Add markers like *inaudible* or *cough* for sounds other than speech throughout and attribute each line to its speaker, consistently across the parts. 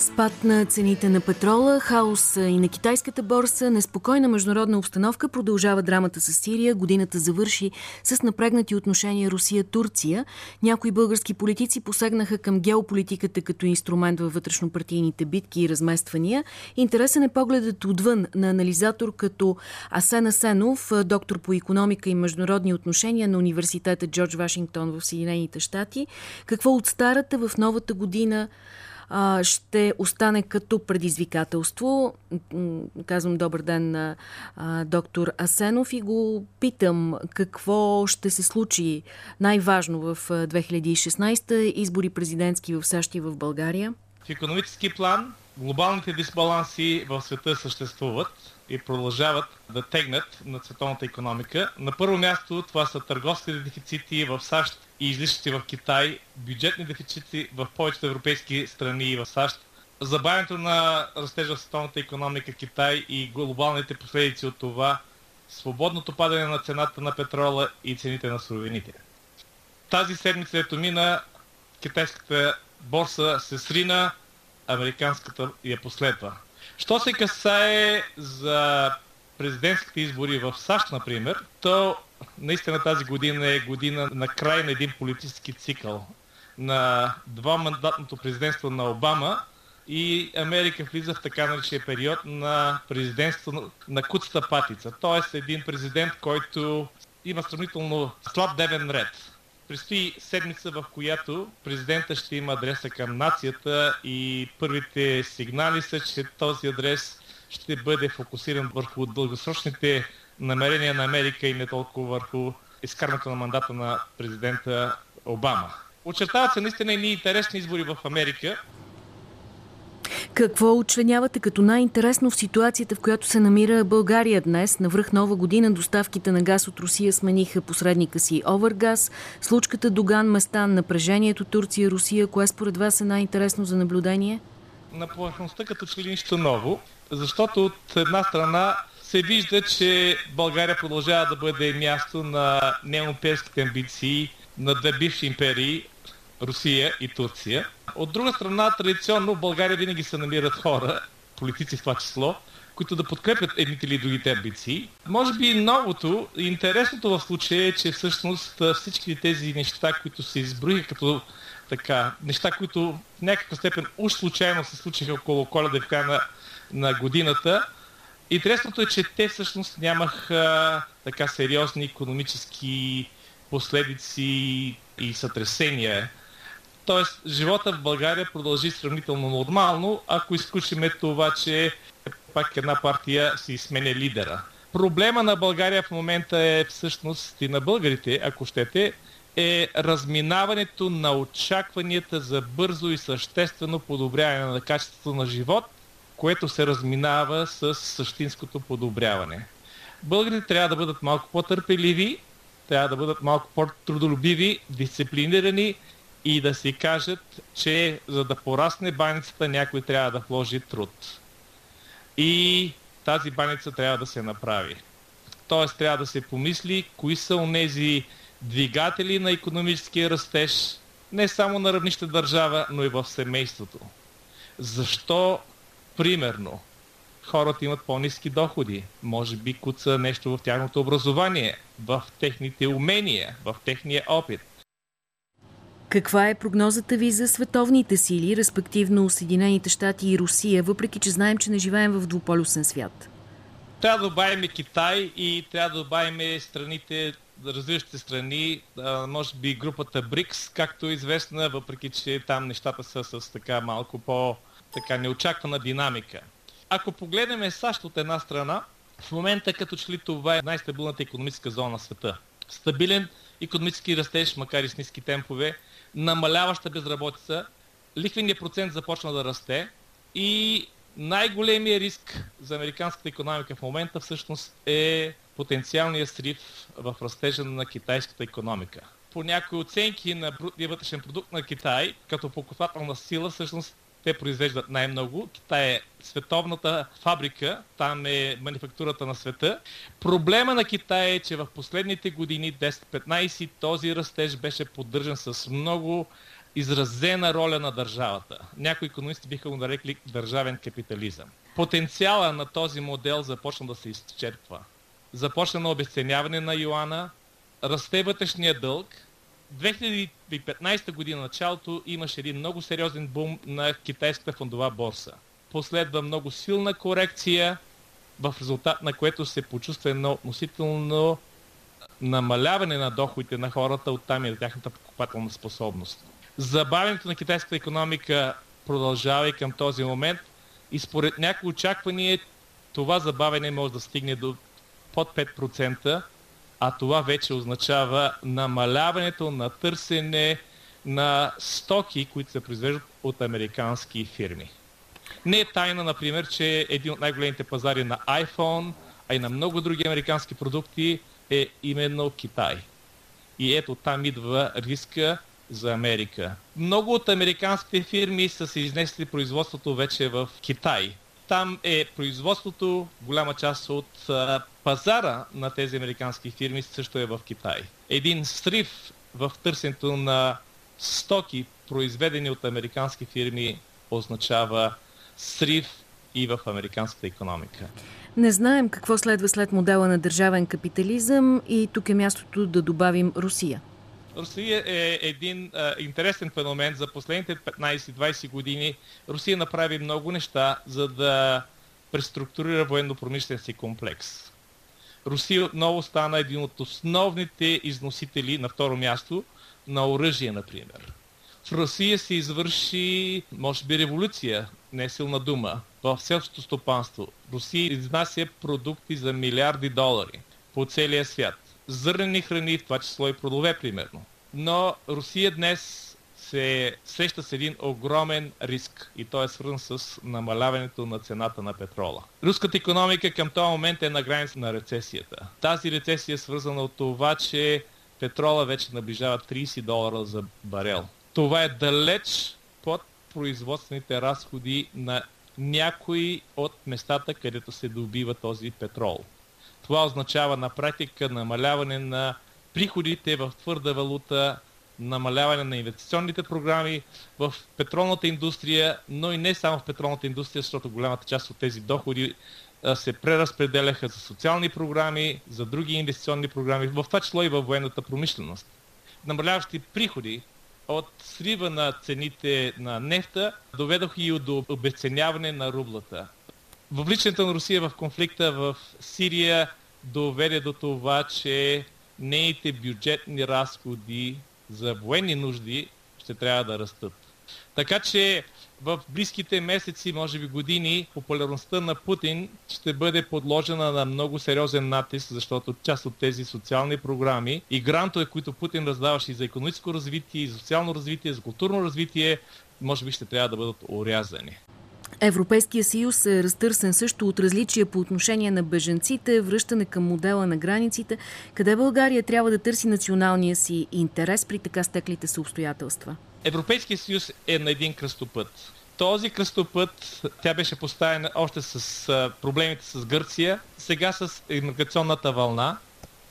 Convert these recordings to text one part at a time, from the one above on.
Speaker 1: Спад на цените на петрола, хаос и на китайската борса, неспокойна международна обстановка, продължава драмата с Сирия. Годината завърши с напрегнати отношения Русия-Турция. Някои български политици посегнаха към геополитиката като инструмент във вътрешнопартийните битки и размествания. Интересен е погледът отвън на анализатор като Асен Асенов, доктор по економика и международни отношения на университета Джордж Вашингтон в Съединените щати. Какво от старата в новата година ще остане като предизвикателство. Казвам добър ден на доктор Асенов и го питам какво ще се случи най-важно в 2016 избори президентски в САЩ и в България.
Speaker 2: В економически план глобалните дисбаланси в света съществуват и продължават да тегнат на световната економика. На първо място това са търговските дефицити в САЩ и излишъци в Китай, бюджетни дефицити в повечето европейски страни и в САЩ, забавянето на растежа в световната економика Китай и глобалните последици от това, свободното падане на цената на петрола и цените на суровините. Тази седмица, ето мина, китайската борса се срина, американската я последва. Що се касае за президентските избори в САЩ, например, то наистина тази година е година на край на един политически цикъл. На два мандатното президентство на Обама и Америка влиза в така наречения период на президентство на куцата патица. Тоест един президент, който има сравнително слаб дневен ред. Предстои седмица, в която президента ще има адреса към нацията и първите сигнали са, че този адрес ще бъде фокусиран върху дългосрочните намерения на Америка и не толкова върху изкарването на мандата на президента Обама. Очертават се наистина едни интересни избори в Америка.
Speaker 1: Какво оценявате като най-интересно в ситуацията, в която се намира България днес? На връх нова година доставките на газ от Русия смениха посредника си Овергаз. Случката Доган, Местан, напрежението Турция-Русия, кое според вас е най-интересно за наблюдение?
Speaker 2: На повърхността като че ли нищо ново, защото от една страна се вижда, че България продължава да бъде място на неимперските амбиции на две бивши империи, Русия и Турция. От друга страна, традиционно в България винаги се намират хора, политици в това число, които да подкрепят едните или другите амбиции. Може би новото интересното в случая е, че всъщност всички тези неща, които се изброиха като така, неща, които в някаква степен уж случайно се случиха около коледа и на, на годината, Интересното е, че те всъщност нямаха така сериозни економически последици и сътресения. Тоест, живота в България продължи сравнително нормално, ако изключиме това, че пак една партия си сменя лидера. Проблема на България в момента е всъщност и на българите, ако щете, е разминаването на очакванията за бързо и съществено подобряване на качеството на живот – което се разминава с същинското подобряване. Българите трябва да бъдат малко по-търпеливи, трябва да бъдат малко по-трудолюбиви, дисциплинирани и да си кажат, че за да порасне баницата някой трябва да вложи труд. И тази баница трябва да се направи. Тоест трябва да се помисли кои са онези двигатели на економическия растеж, не само на равнище държава, но и в семейството. Защо Примерно, хората имат по-низки доходи. Може би куца нещо в тяхното образование, в техните умения, в техния опит.
Speaker 1: Каква е прогнозата ви за световните сили, респективно Съединените щати и Русия, въпреки че знаем, че не живеем в двуполюсен свят?
Speaker 2: Трябва да добавим Китай и трябва да добавим страните, развиващите страни, може би групата БРИКС, както е известна, въпреки че там нещата са с така малко по- така неочаквана динамика. Ако погледнем САЩ от една страна, в момента като че ли това е най-стабилната економическа зона на света. Стабилен економически растеж, макар и с ниски темпове, намаляваща безработица, лихвеният процент започна да расте и най-големия риск за американската економика в момента всъщност е потенциалния срив в растежа на китайската економика. По някои оценки на брутния вътрешен продукт на Китай, като покупателна сила, всъщност те произвеждат най-много. Китай е световната фабрика, там е манифактурата на света. Проблема на Китай е, че в последните години, 10-15, този растеж беше поддържан с много изразена роля на държавата. Някои економисти биха го нарекли държавен капитализъм. Потенциала на този модел започна да се изчерпва. Започна на обесценяване на юана, расте вътрешния дълг. 2015 година началото имаше един много сериозен бум на китайската фондова борса. Последва много силна корекция, в резултат на което се почувства едно относително намаляване на доходите на хората, оттам и на тяхната покупателна способност. Забавянето на китайската економика продължава и към този момент и според някои очаквания това забавяне може да стигне до под 5%, а това вече означава намаляването на търсене на стоки, които се произвеждат от американски фирми. Не е тайна, например, че един от най-големите пазари на iPhone, а и на много други американски продукти е именно Китай. И ето там идва риска за Америка. Много от американските фирми са се изнесли производството вече в Китай. Там е производството, голяма част от пазара на тези американски фирми също е в Китай. Един срив в търсенето на стоки, произведени от американски фирми, означава срив и в американската економика.
Speaker 1: Не знаем какво следва след модела на държавен капитализъм и тук е мястото да добавим Русия.
Speaker 2: Русия е един а, интересен феномен. За последните 15-20 години Русия направи много неща, за да преструктурира военно-промишлен си комплекс. Русия отново стана един от основните износители на второ място на оръжие, например. В Русия се извърши, може би, революция, не е силна дума, в селското стопанство. Русия изнася продукти за милиарди долари по целия свят. Зърнени храни, в това число и плодове, примерно. Но Русия днес се среща с един огромен риск и той е свързан с намаляването на цената на петрола. Руската економика към този момент е на граница на рецесията. Тази рецесия е свързана от това, че петрола вече наближава 30 долара за барел. Това е далеч под производствените разходи на някои от местата, където се добива този петрол. Това означава на практика намаляване на приходите в твърда валута, намаляване на инвестиционните програми в петролната индустрия, но и не само в петролната индустрия, защото голямата част от тези доходи се преразпределяха за социални програми, за други инвестиционни програми, в това число и във военната промишленост. Намаляващи приходи от срива на цените на нефта доведоха и до обесценяване на рублата. Въвличането на Русия в конфликта в Сирия доведе до това, че нейните бюджетни разходи за военни нужди ще трябва да растат. Така че в близките месеци, може би години, популярността на Путин ще бъде подложена на много сериозен натиск, защото част от тези социални програми и грантове, които Путин раздаваше и за економическо развитие, и за социално развитие, и за културно развитие, може би ще трябва да бъдат урязани.
Speaker 1: Европейския съюз е разтърсен също от различия по отношение на беженците, връщане към модела на границите. Къде България трябва да търси националния си интерес при така стеклите се обстоятелства?
Speaker 2: Европейския съюз е на един кръстопът. Този кръстопът, тя беше поставена още с проблемите с Гърция, сега с иммиграционната вълна.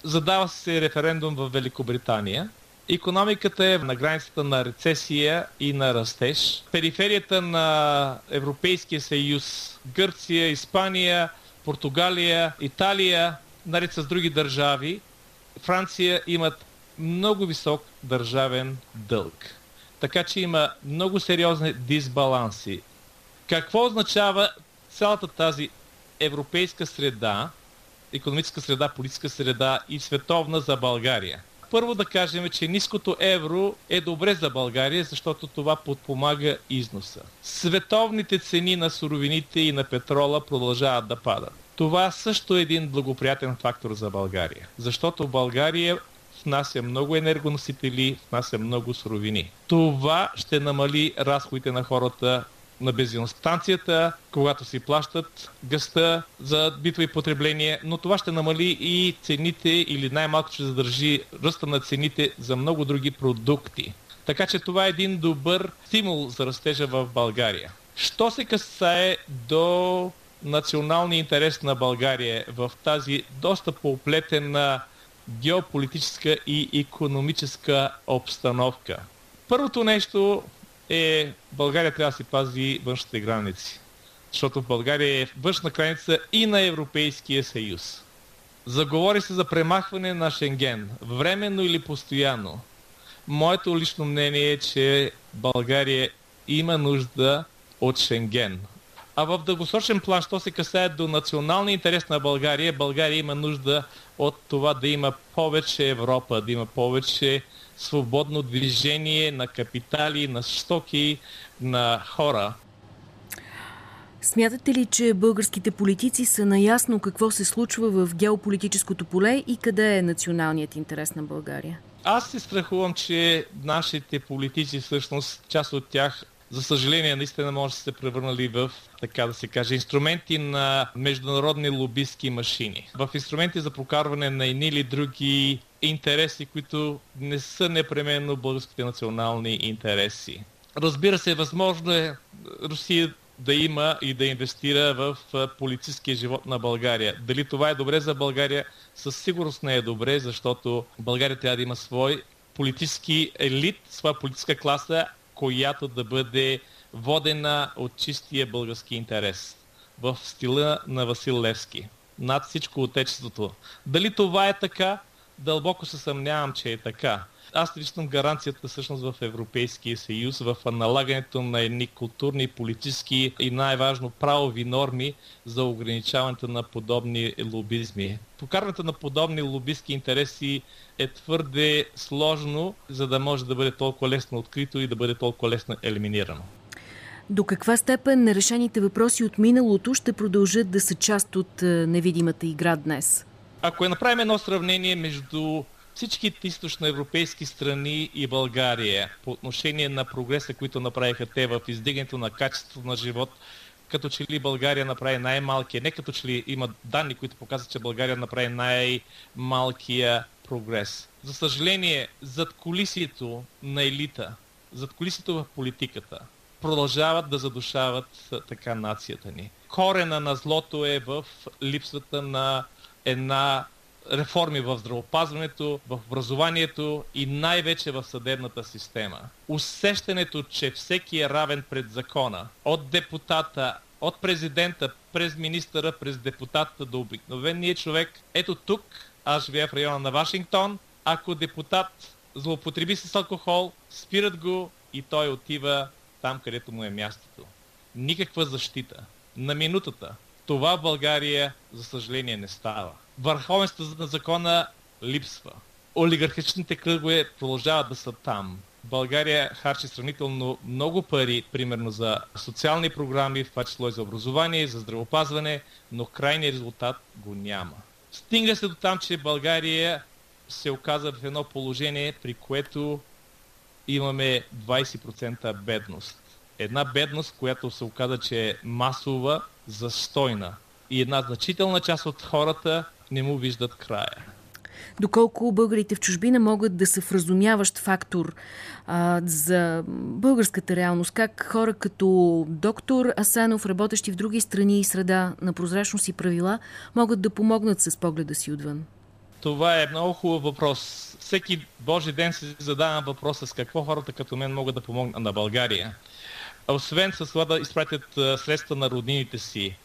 Speaker 2: Задава се референдум в Великобритания. Економиката е на границата на рецесия и на растеж. Периферията на Европейския съюз, Гърция, Испания, Португалия, Италия, наред с други държави, Франция имат много висок държавен дълг. Така че има много сериозни дисбаланси. Какво означава цялата тази европейска среда, економическа среда, политическа среда и световна за България? Първо да кажем, че ниското евро е добре за България, защото това подпомага износа. Световните цени на суровините и на петрола продължават да падат. Това също е един благоприятен фактор за България, защото България внася много енергоносители, внася много суровини. Това ще намали разходите на хората на бензиностанцията, когато си плащат гъста за битови потребление, но това ще намали и цените или най-малко ще задържи ръста на цените за много други продукти. Така че това е един добър стимул за растежа в България. Що се касае до националния интерес на България в тази доста поплетена геополитическа и економическа обстановка. Първото нещо е България трябва да си пази външните граници. Защото България е външна граница и на Европейския съюз. Заговори се за премахване на Шенген, временно или постоянно. Моето лично мнение е, че България има нужда от Шенген. А в дългосрочен план, що се касае до националния интерес на България, България има нужда от това да има повече Европа, да има повече свободно движение на капитали, на стоки, на хора.
Speaker 1: Смятате ли, че българските политици са наясно какво се случва в геополитическото поле и къде е националният интерес на България?
Speaker 2: Аз се страхувам, че нашите политици, всъщност, част от тях, за съжаление, наистина може да се превърнали в, така да се каже, инструменти на международни лобистки машини. В инструменти за прокарване на едни или други интереси, които не са непременно българските национални интереси. Разбира се, възможно е Русия да има и да инвестира в политическия живот на България. Дали това е добре за България? Със сигурност не е добре, защото България трябва да има свой политически елит, своя политическа класа, която да бъде водена от чистия български интерес в стила на Васил Левски. Над всичко отечеството. Дали това е така? Дълбоко се съмнявам, че е така. Аз виждам гаранцията всъщност в Европейския съюз, в налагането на едни културни, политически и най-важно правови норми за ограничаването на подобни лобизми. Покарването на подобни лобистки интереси е твърде сложно, за да може да бъде толкова лесно открито и да бъде толкова лесно елиминирано.
Speaker 1: До каква степен нерешените въпроси от миналото ще продължат да са част от е, невидимата игра днес?
Speaker 2: Ако направим едно сравнение между всичките източноевропейски страни и България по отношение на прогреса, които направиха те в издигането на качеството на живот, като че ли България направи най-малкия, не като че ли има данни, които показват, че България направи най-малкия прогрес. За съжаление, зад колисието на елита, зад колисието в политиката, продължават да задушават така нацията ни. Корена на злото е в липсата на една реформи в здравопазването, в образованието и най-вече в съдебната система. Усещането, че всеки е равен пред закона, от депутата, от президента, през министъра, през депутата до обикновения човек. Ето тук, аз живея в района на Вашингтон, ако депутат злоупотреби с алкохол, спират го и той отива там, където му е мястото. Никаква защита. На минутата. Това в България, за съжаление, не става върховенството на закона липсва. Олигархичните кръгове продължават да са там. България харчи сравнително много пари, примерно за социални програми, в това число и за образование, за здравопазване, но крайният резултат го няма. Стига се до там, че България се оказа в едно положение, при което имаме 20% бедност. Една бедност, която се оказа, че е масова, застойна. И една значителна част от хората не му виждат края.
Speaker 1: Доколко българите в чужбина могат да са вразумяващ фактор а, за българската реалност? Как хора като доктор Асанов, работещи в други страни и среда на прозрачност и правила, могат да помогнат с погледа си отвън?
Speaker 2: Това е много хубав въпрос. Всеки Божи ден си задавам въпроса с какво хората като мен могат да помогнат на България. Освен с това да изпратят средства на роднините си,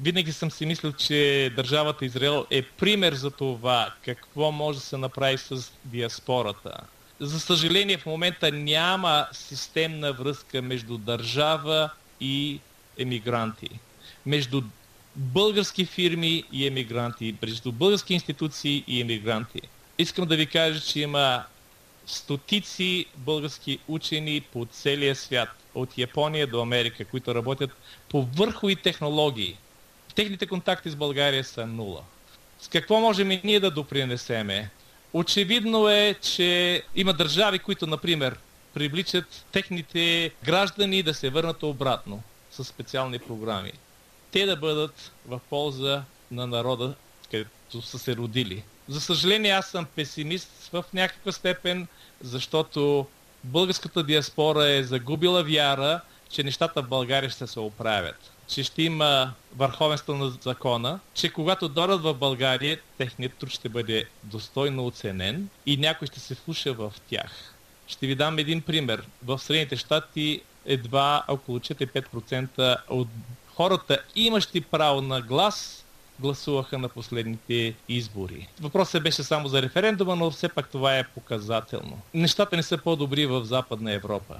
Speaker 2: винаги съм си мислил, че държавата Израел е пример за това какво може да се направи с диаспората. За съжаление в момента няма системна връзка между държава и емигранти. Между български фирми и емигранти, между български институции и емигранти. Искам да ви кажа, че има стотици български учени по целия свят, от Япония до Америка, които работят по върхови технологии – техните контакти с България са нула. С какво можем и ние да допринесеме? Очевидно е, че има държави, които, например, привличат техните граждани да се върнат обратно с специални програми. Те да бъдат в полза на народа, където са се родили. За съжаление, аз съм песимист в някаква степен, защото българската диаспора е загубила вяра, че нещата в България ще се оправят че ще има върховенство на закона, че когато дойдат в България, техният труд ще бъде достойно оценен и някой ще се слуша в тях. Ще ви дам един пример. В Средните щати едва около 4-5% от хората, имащи право на глас, гласуваха на последните избори. Въпросът беше само за референдума, но все пак това е показателно. Нещата не са по-добри в Западна Европа.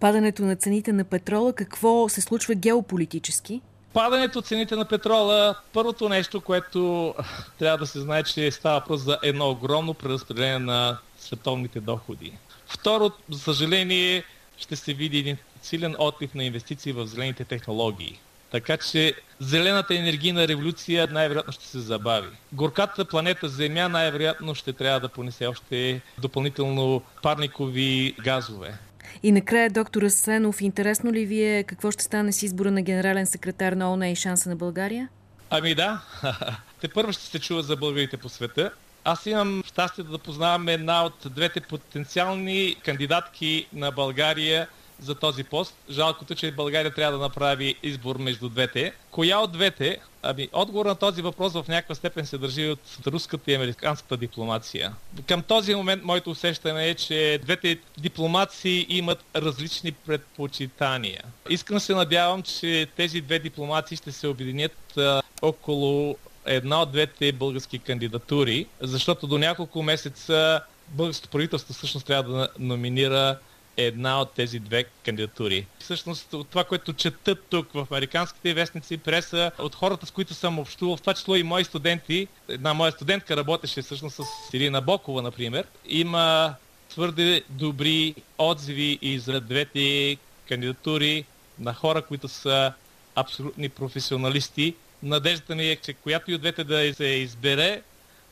Speaker 1: Падането на цените на петрола, какво се случва геополитически?
Speaker 2: Падането цените на петрола, първото нещо, което трябва да се знае, че става въпрос за едно огромно преразпределение на световните доходи. Второ, за съжаление, ще се види един силен отлив на инвестиции в зелените технологии. Така че зелената енергийна революция най-вероятно ще се забави. Горката планета Земя най-вероятно ще трябва да понесе още допълнително парникови газове.
Speaker 1: И накрая, доктор Асенов, интересно ли ви е какво ще стане с избора на генерален секретар на ОНЕ и шанса на България?
Speaker 2: Ами да, *laughs* те първо ще се чува за българите по света. Аз имам щастие да познавам една от двете потенциални кандидатки на България за този пост. Жалкото, че България трябва да направи избор между двете. Коя от двете? Ами, отговор на този въпрос в някаква степен се държи от руската и американската дипломация. Към този момент моето усещане е, че двете дипломации имат различни предпочитания. Искам се надявам, че тези две дипломации ще се объединят а, около една от двете български кандидатури, защото до няколко месеца българското правителство всъщност трябва да номинира една от тези две кандидатури. Всъщност от това, което четат тук в американските вестници, преса, от хората, с които съм общувал, в това число и мои студенти, една моя студентка работеше всъщност с Ирина Бокова, например, има твърде добри отзиви и за двете кандидатури на хора, които са абсолютни професионалисти. Надеждата ми е, че която и от двете да се избере,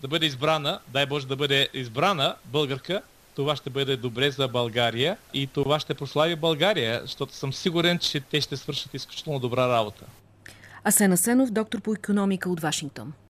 Speaker 2: да бъде избрана, дай Боже да бъде избрана българка, това ще бъде добре за България и това ще прослави България, защото съм сигурен, че те ще свършат изключително добра работа.
Speaker 1: Асен Асенов, доктор по економика от Вашингтон.